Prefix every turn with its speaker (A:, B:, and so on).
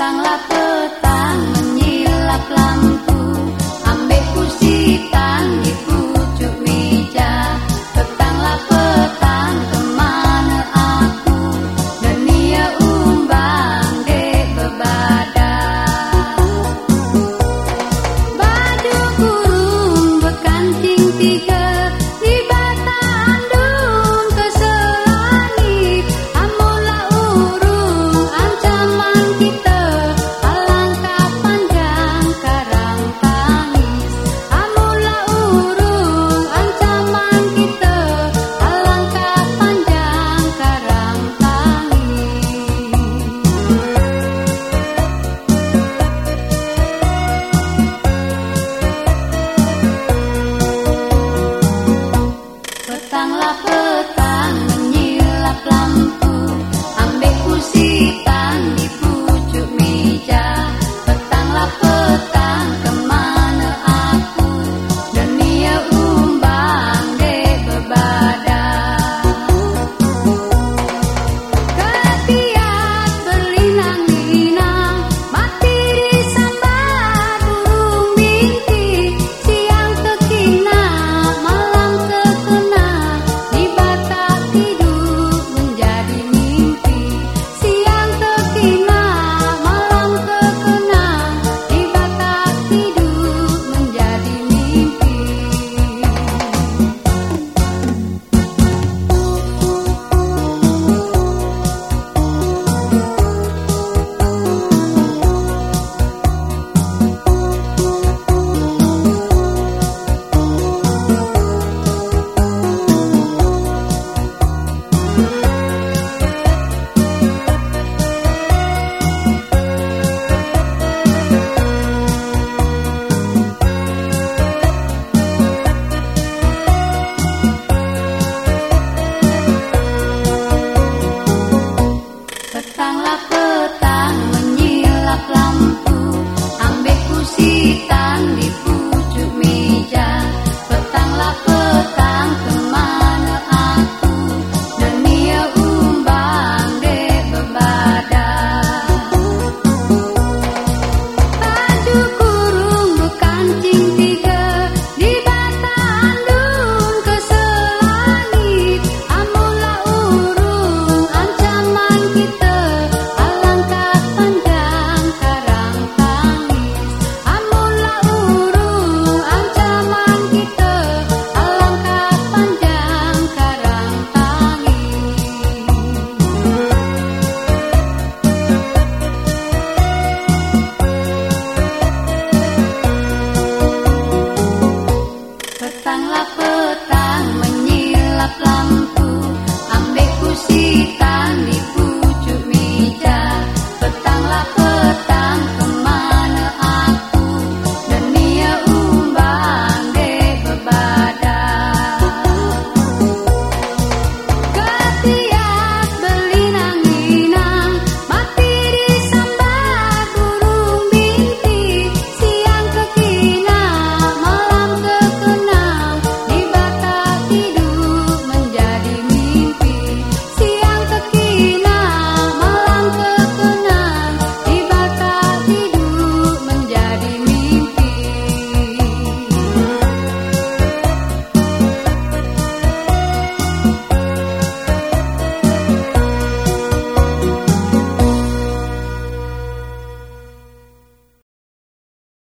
A: tentang lapar